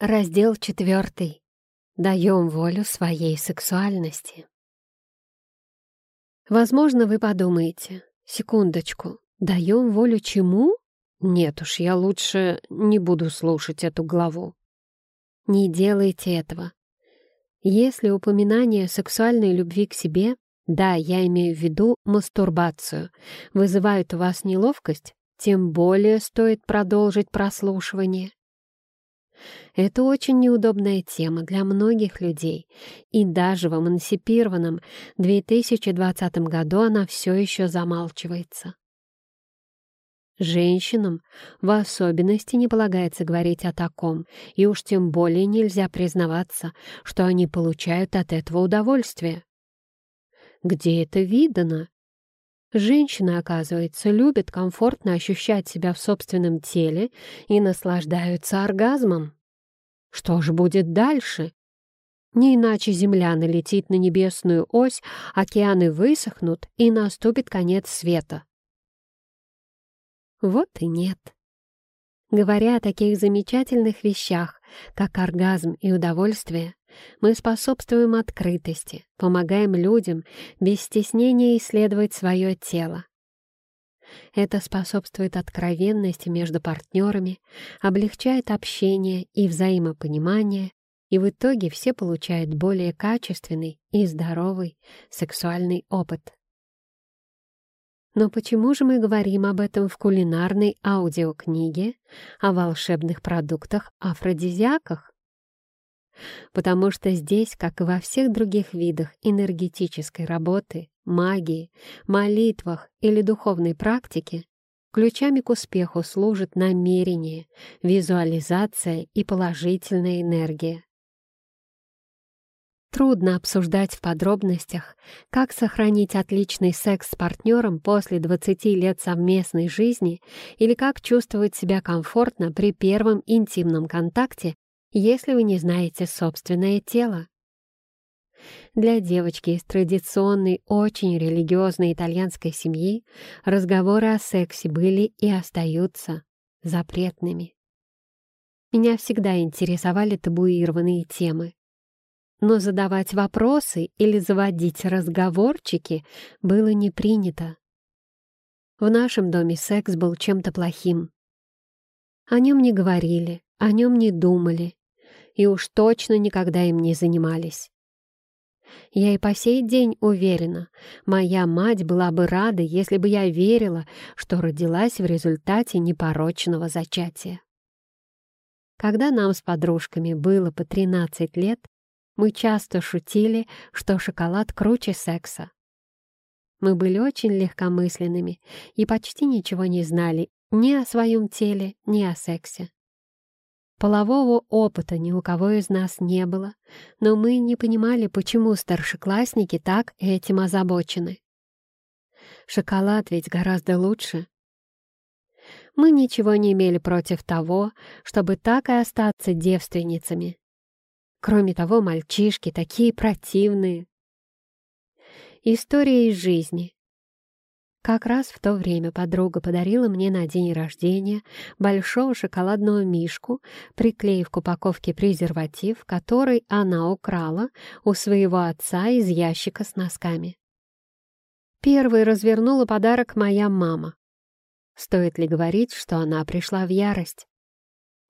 Раздел четвертый. Даем волю своей сексуальности. Возможно, вы подумаете, секундочку, даем волю чему? Нет уж, я лучше не буду слушать эту главу. Не делайте этого. Если упоминание сексуальной любви к себе, да, я имею в виду мастурбацию, вызывает у вас неловкость, тем более стоит продолжить прослушивание. Это очень неудобная тема для многих людей, и даже в эмансипированном 2020 году она все еще замалчивается. Женщинам в особенности не полагается говорить о таком, и уж тем более нельзя признаваться, что они получают от этого удовольствие. Где это видано? Женщины, оказывается, любят комфортно ощущать себя в собственном теле и наслаждаются оргазмом. Что же будет дальше? Не иначе Земля налетит на небесную ось, океаны высохнут, и наступит конец света. Вот и нет. Говоря о таких замечательных вещах, как оргазм и удовольствие, мы способствуем открытости, помогаем людям без стеснения исследовать свое тело. Это способствует откровенности между партнерами, облегчает общение и взаимопонимание, и в итоге все получают более качественный и здоровый сексуальный опыт. Но почему же мы говорим об этом в кулинарной аудиокниге о волшебных продуктах-афродизиаках? Потому что здесь, как и во всех других видах энергетической работы, магии, молитвах или духовной практики, ключами к успеху служат намерение, визуализация и положительная энергия. Трудно обсуждать в подробностях, как сохранить отличный секс с партнером после 20 лет совместной жизни или как чувствовать себя комфортно при первом интимном контакте, если вы не знаете собственное тело. Для девочки из традиционной, очень религиозной итальянской семьи разговоры о сексе были и остаются запретными. Меня всегда интересовали табуированные темы но задавать вопросы или заводить разговорчики было не принято. В нашем доме секс был чем-то плохим. О нем не говорили, о нем не думали, и уж точно никогда им не занимались. Я и по сей день уверена, моя мать была бы рада, если бы я верила, что родилась в результате непорочного зачатия. Когда нам с подружками было по 13 лет, мы часто шутили, что шоколад круче секса. Мы были очень легкомысленными и почти ничего не знали ни о своем теле, ни о сексе. Полового опыта ни у кого из нас не было, но мы не понимали, почему старшеклассники так этим озабочены. Шоколад ведь гораздо лучше. Мы ничего не имели против того, чтобы так и остаться девственницами. Кроме того, мальчишки такие противные. История из жизни. Как раз в то время подруга подарила мне на день рождения большого шоколадного мишку, приклеив к упаковке презерватив, который она украла у своего отца из ящика с носками. Первой развернула подарок моя мама. Стоит ли говорить, что она пришла в ярость?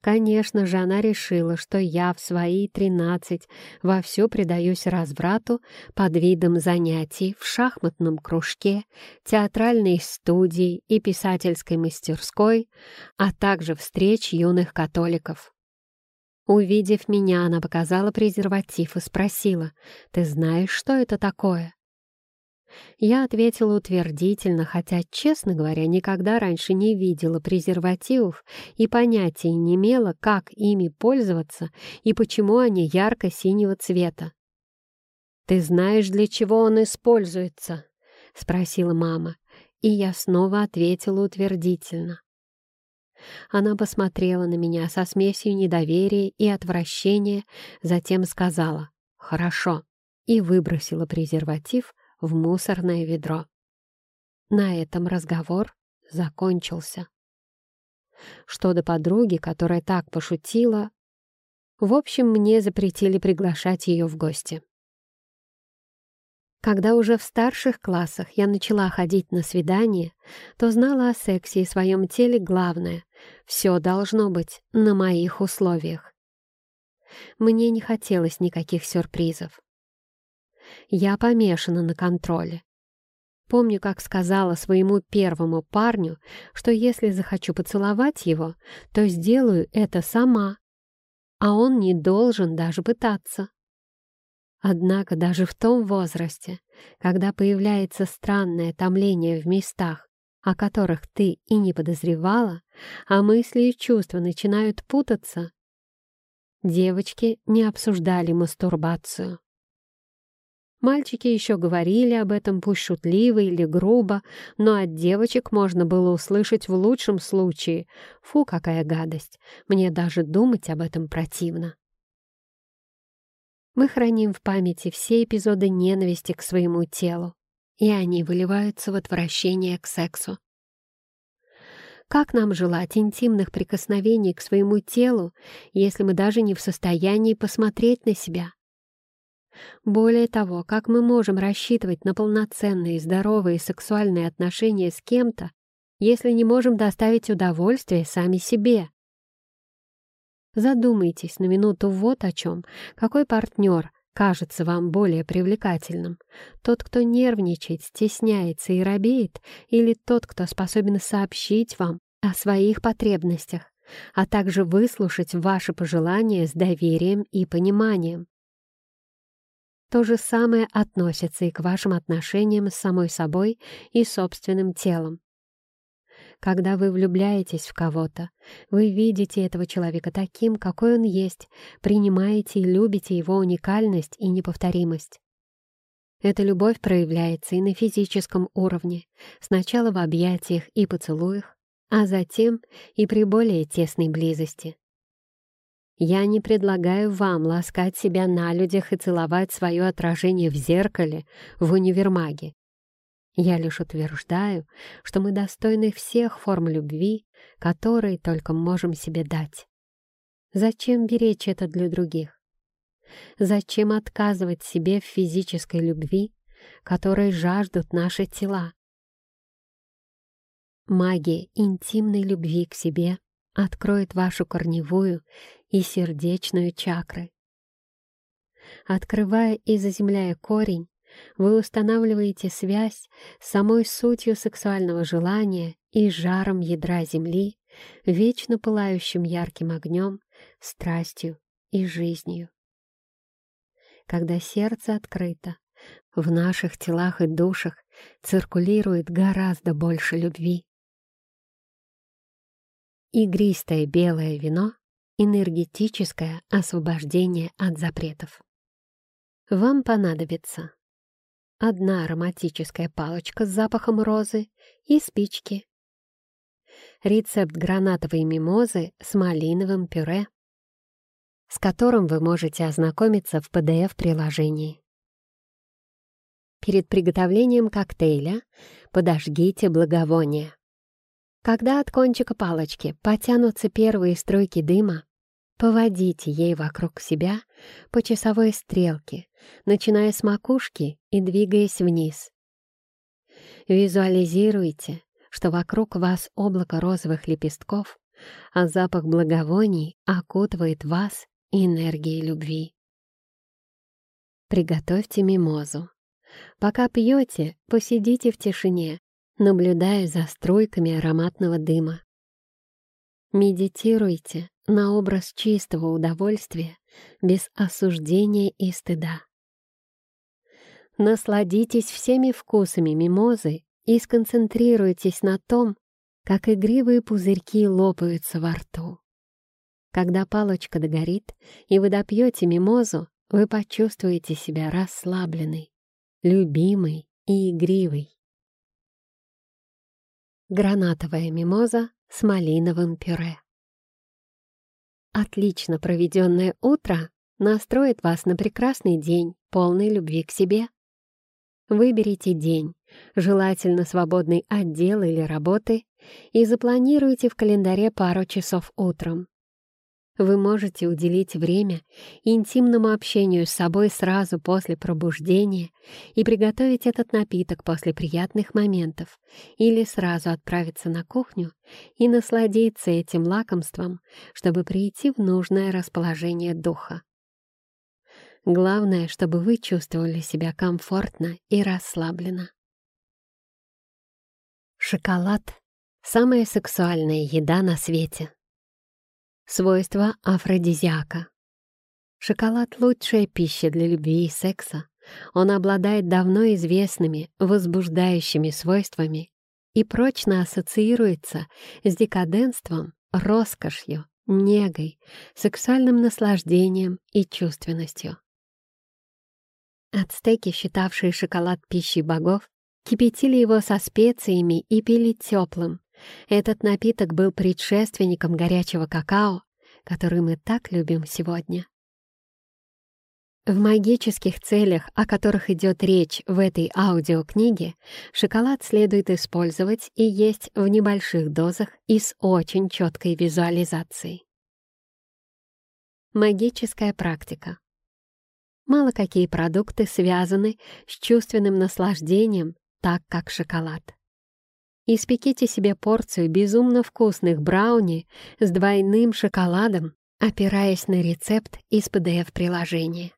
Конечно же, она решила, что я в свои тринадцать вовсю предаюсь разврату под видом занятий в шахматном кружке, театральной студии и писательской мастерской, а также встреч юных католиков. Увидев меня, она показала презерватив и спросила, «Ты знаешь, что это такое?» Я ответила утвердительно, хотя, честно говоря, никогда раньше не видела презервативов и понятия не имела, как ими пользоваться и почему они ярко-синего цвета. «Ты знаешь, для чего он используется?» — спросила мама, и я снова ответила утвердительно. Она посмотрела на меня со смесью недоверия и отвращения, затем сказала «хорошо» и выбросила презерватив в мусорное ведро. На этом разговор закончился. Что до подруги, которая так пошутила, В общем, мне запретили приглашать ее в гости. Когда уже в старших классах я начала ходить на свидания, то знала о сексе и своем теле главное — все должно быть на моих условиях. Мне не хотелось никаких сюрпризов. Я помешана на контроле. Помню, как сказала своему первому парню, что если захочу поцеловать его, то сделаю это сама, а он не должен даже пытаться. Однако даже в том возрасте, когда появляется странное томление в местах, о которых ты и не подозревала, а мысли и чувства начинают путаться, девочки не обсуждали мастурбацию. Мальчики еще говорили об этом, пусть шутливо или грубо, но от девочек можно было услышать в лучшем случае «Фу, какая гадость! Мне даже думать об этом противно». Мы храним в памяти все эпизоды ненависти к своему телу, и они выливаются в отвращение к сексу. Как нам желать интимных прикосновений к своему телу, если мы даже не в состоянии посмотреть на себя? Более того, как мы можем рассчитывать на полноценные, здоровые сексуальные отношения с кем-то, если не можем доставить удовольствие сами себе? Задумайтесь на минуту вот о чем. Какой партнер кажется вам более привлекательным? Тот, кто нервничает, стесняется и робеет, или тот, кто способен сообщить вам о своих потребностях, а также выслушать ваши пожелания с доверием и пониманием? То же самое относится и к вашим отношениям с самой собой и собственным телом. Когда вы влюбляетесь в кого-то, вы видите этого человека таким, какой он есть, принимаете и любите его уникальность и неповторимость. Эта любовь проявляется и на физическом уровне, сначала в объятиях и поцелуях, а затем и при более тесной близости. Я не предлагаю вам ласкать себя на людях и целовать свое отражение в зеркале в универмаге. Я лишь утверждаю, что мы достойны всех форм любви, которые только можем себе дать. Зачем беречь это для других? Зачем отказывать себе в физической любви, которой жаждут наши тела? Магия интимной любви к себе откроет вашу корневую и сердечную чакры. Открывая и заземляя корень, вы устанавливаете связь с самой сутью сексуального желания и жаром ядра Земли, вечно пылающим ярким огнем, страстью и жизнью. Когда сердце открыто, в наших телах и душах циркулирует гораздо больше любви. Игристое белое вино — энергетическое освобождение от запретов. Вам понадобится одна ароматическая палочка с запахом розы и спички. Рецепт гранатовой мимозы с малиновым пюре, с которым вы можете ознакомиться в PDF-приложении. Перед приготовлением коктейля подожгите благовоние. Когда от кончика палочки потянутся первые струйки дыма, Поводите ей вокруг себя по часовой стрелке, начиная с макушки и двигаясь вниз. Визуализируйте, что вокруг вас облако розовых лепестков, а запах благовоний окутывает вас энергией любви. Приготовьте мимозу. Пока пьете, посидите в тишине, наблюдая за струйками ароматного дыма. Медитируйте на образ чистого удовольствия без осуждения и стыда. Насладитесь всеми вкусами мимозы и сконцентрируйтесь на том, как игривые пузырьки лопаются во рту. Когда палочка догорит, и вы допьете мимозу, вы почувствуете себя расслабленной, любимой и игривой. Гранатовая мимоза с малиновым пюре. Отлично проведенное утро настроит вас на прекрасный день, полный любви к себе. Выберите день, желательно свободный от дела или работы, и запланируйте в календаре пару часов утром. Вы можете уделить время интимному общению с собой сразу после пробуждения и приготовить этот напиток после приятных моментов, или сразу отправиться на кухню и насладиться этим лакомством, чтобы прийти в нужное расположение духа. Главное, чтобы вы чувствовали себя комфортно и расслабленно. Шоколад — самая сексуальная еда на свете. Свойства афродизиака. Шоколад — лучшая пища для любви и секса. Он обладает давно известными, возбуждающими свойствами и прочно ассоциируется с декаденством, роскошью, негой, сексуальным наслаждением и чувственностью. Ацтеки, считавшие шоколад пищей богов, кипятили его со специями и пили теплым, этот напиток был предшественником горячего какао, который мы так любим сегодня. В магических целях, о которых идет речь в этой аудиокниге, шоколад следует использовать и есть в небольших дозах и с очень четкой визуализацией. Магическая практика. Мало какие продукты связаны с чувственным наслаждением, так как шоколад. Испеките себе порцию безумно вкусных брауни с двойным шоколадом, опираясь на рецепт из PDF-приложения.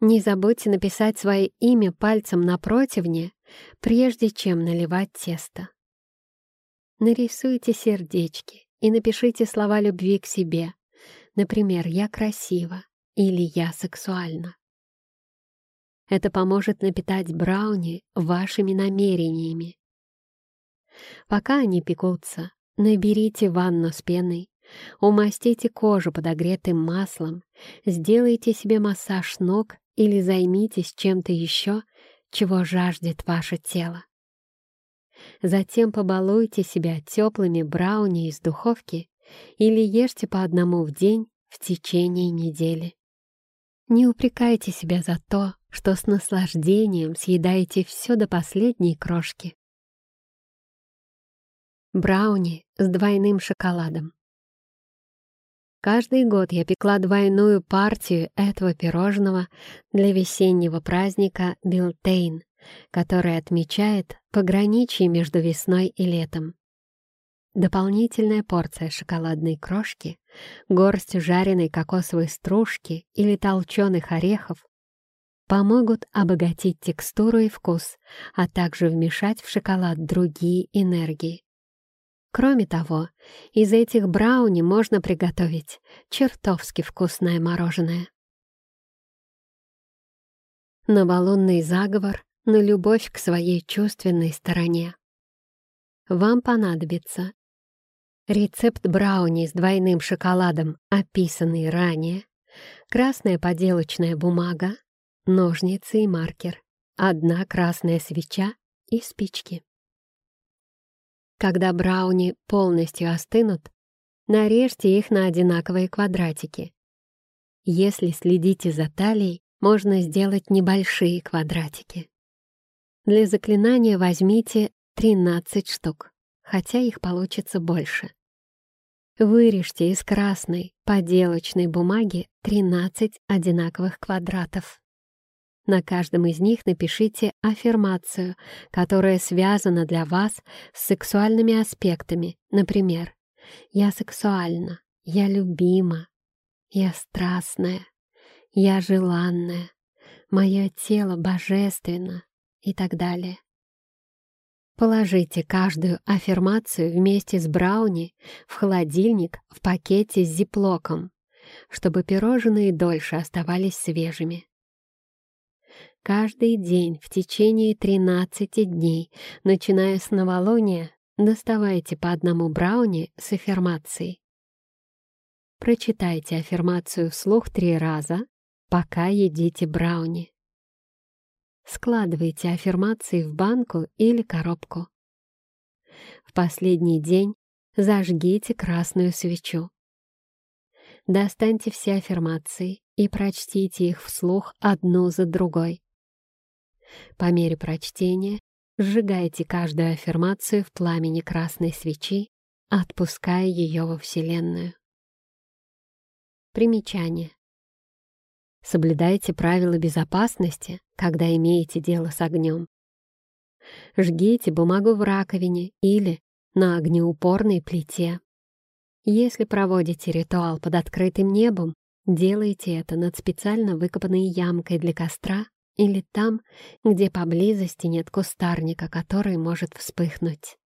Не забудьте написать свое имя пальцем на противне, прежде чем наливать тесто. Нарисуйте сердечки и напишите слова любви к себе. Например, «Я красива» или «Я сексуальна». Это поможет напитать брауни вашими намерениями Пока они пекутся, наберите ванну с пеной, умастите кожу подогретым маслом, сделайте себе массаж ног или займитесь чем-то еще, чего жаждет ваше тело. Затем побалуйте себя теплыми брауни из духовки или ешьте по одному в день в течение недели. Не упрекайте себя за то, что с наслаждением съедаете все до последней крошки. Брауни с двойным шоколадом. Каждый год я пекла двойную партию этого пирожного для весеннего праздника Билтейн, который отмечает пограничье между весной и летом. Дополнительная порция шоколадной крошки, горсть жареной кокосовой стружки или толченых орехов помогут обогатить текстуру и вкус, а также вмешать в шоколад другие энергии. Кроме того, из этих брауни можно приготовить чертовски вкусное мороженое. Новолунный заговор на любовь к своей чувственной стороне. Вам понадобится рецепт брауни с двойным шоколадом, описанный ранее, красная поделочная бумага, ножницы и маркер, одна красная свеча и спички. Когда брауни полностью остынут, нарежьте их на одинаковые квадратики. Если следите за талией, можно сделать небольшие квадратики. Для заклинания возьмите 13 штук, хотя их получится больше. Вырежьте из красной поделочной бумаги 13 одинаковых квадратов. На каждом из них напишите аффирмацию, которая связана для вас с сексуальными аспектами. Например, «Я сексуальна», «Я любима», «Я страстная», «Я желанная», «Мое тело божественно» и так далее. Положите каждую аффирмацию вместе с брауни в холодильник в пакете с зиплоком, чтобы пирожные дольше оставались свежими. Каждый день в течение 13 дней, начиная с новолуния, доставайте по одному брауни с аффирмацией. Прочитайте аффирмацию вслух три раза, пока едите брауни. Складывайте аффирмации в банку или коробку. В последний день зажгите красную свечу. Достаньте все аффирмации и прочтите их вслух одну за другой. По мере прочтения сжигайте каждую аффирмацию в пламени красной свечи, отпуская ее во Вселенную. Примечание. Соблюдайте правила безопасности, когда имеете дело с огнем. Жгите бумагу в раковине или на огнеупорной плите. Если проводите ритуал под открытым небом, делайте это над специально выкопанной ямкой для костра или там, где поблизости нет кустарника, который может вспыхнуть.